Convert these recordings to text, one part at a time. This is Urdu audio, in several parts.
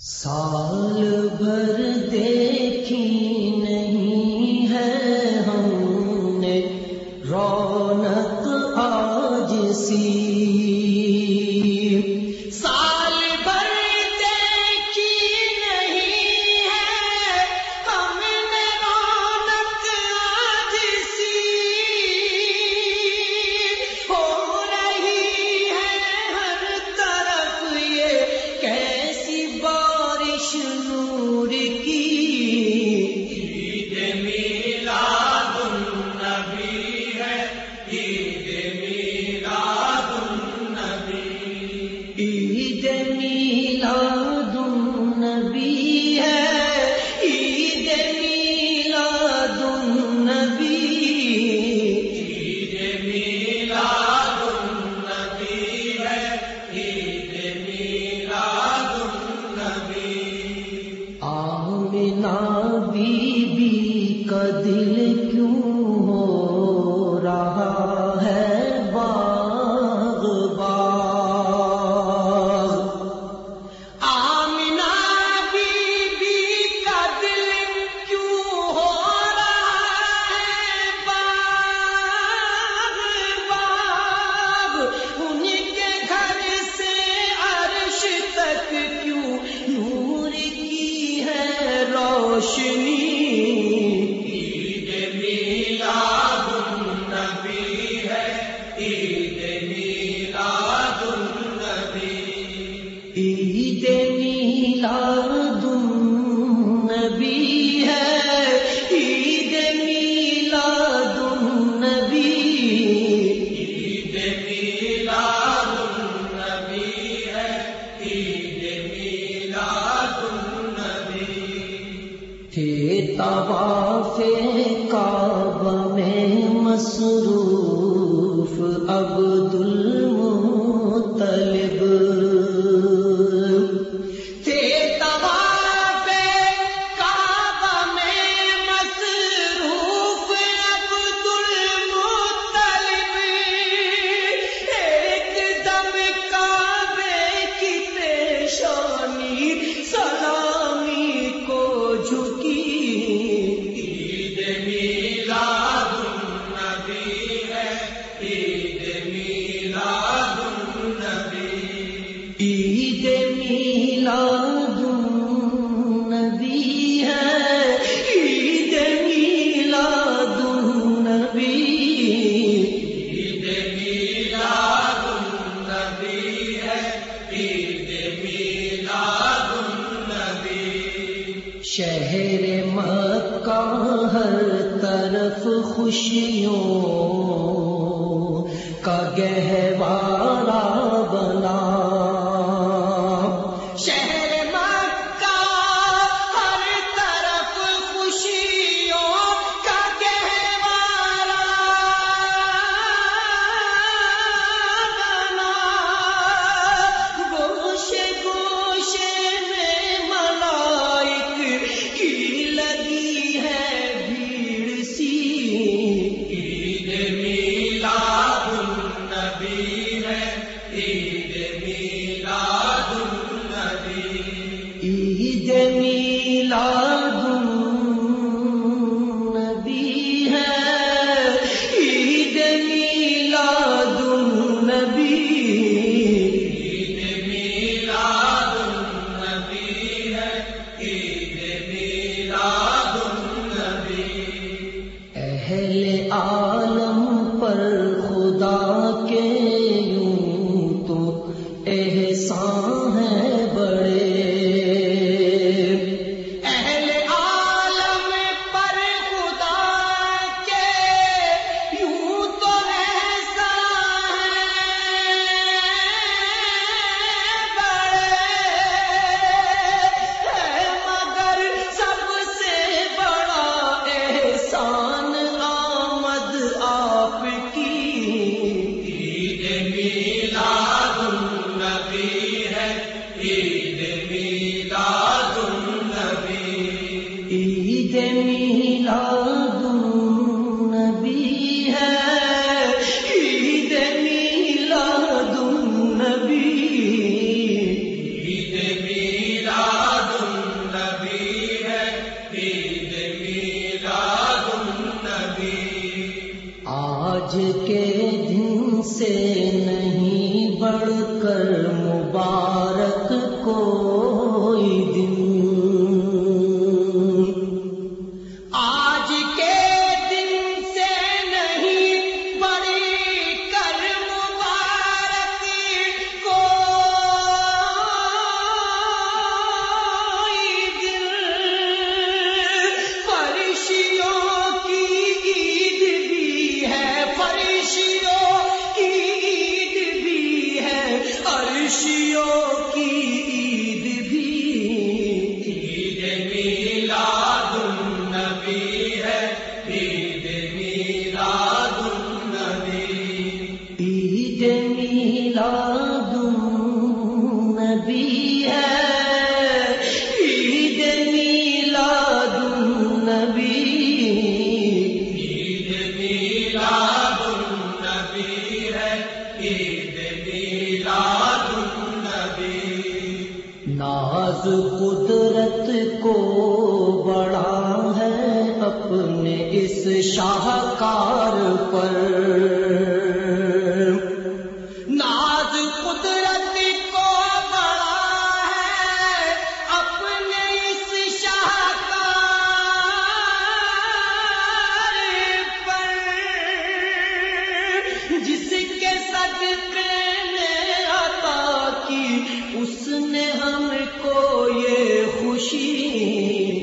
سال بھر دیکھی مصروف اب شہر مکہ ہر طرف خوشیوں کا گہوارہ بنا کر مبارک کو اب قدرت کو بڑا ہے اپنے اس شاہکار پر۔ جس نے ہم کو یہ خوشی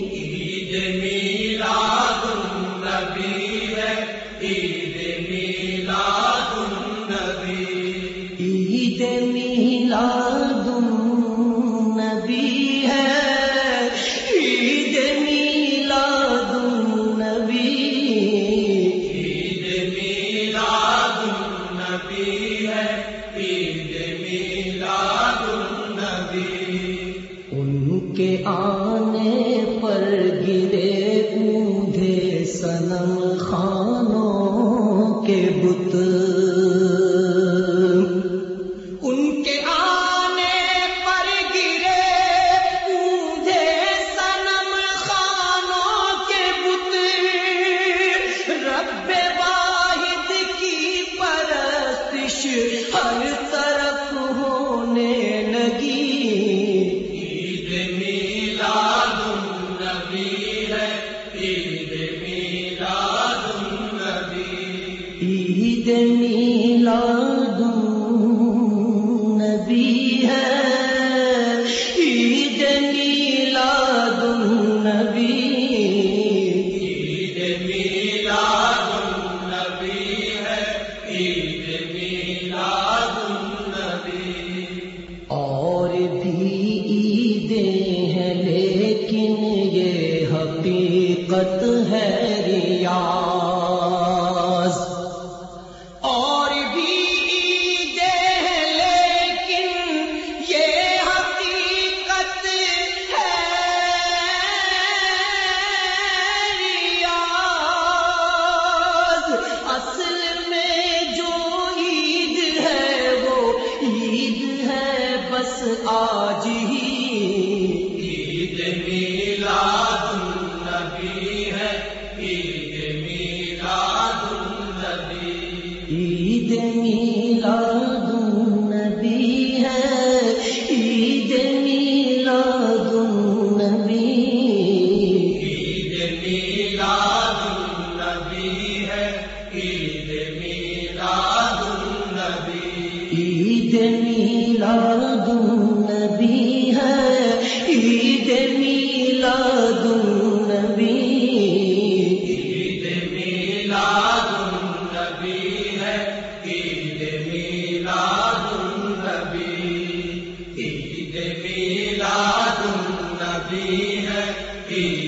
صنم خانوں کے بت۔ کے آنے پر گرے پوجے صنم خانوں کے بت۔ کی پرستش ہر طرح ہے لیکن یہ حقیقت ہے ریا۔ عید میلاد ہے عید میلاد النبی عید ہے عید میلاد ہے عید میلاد میلاد النبی ہے۔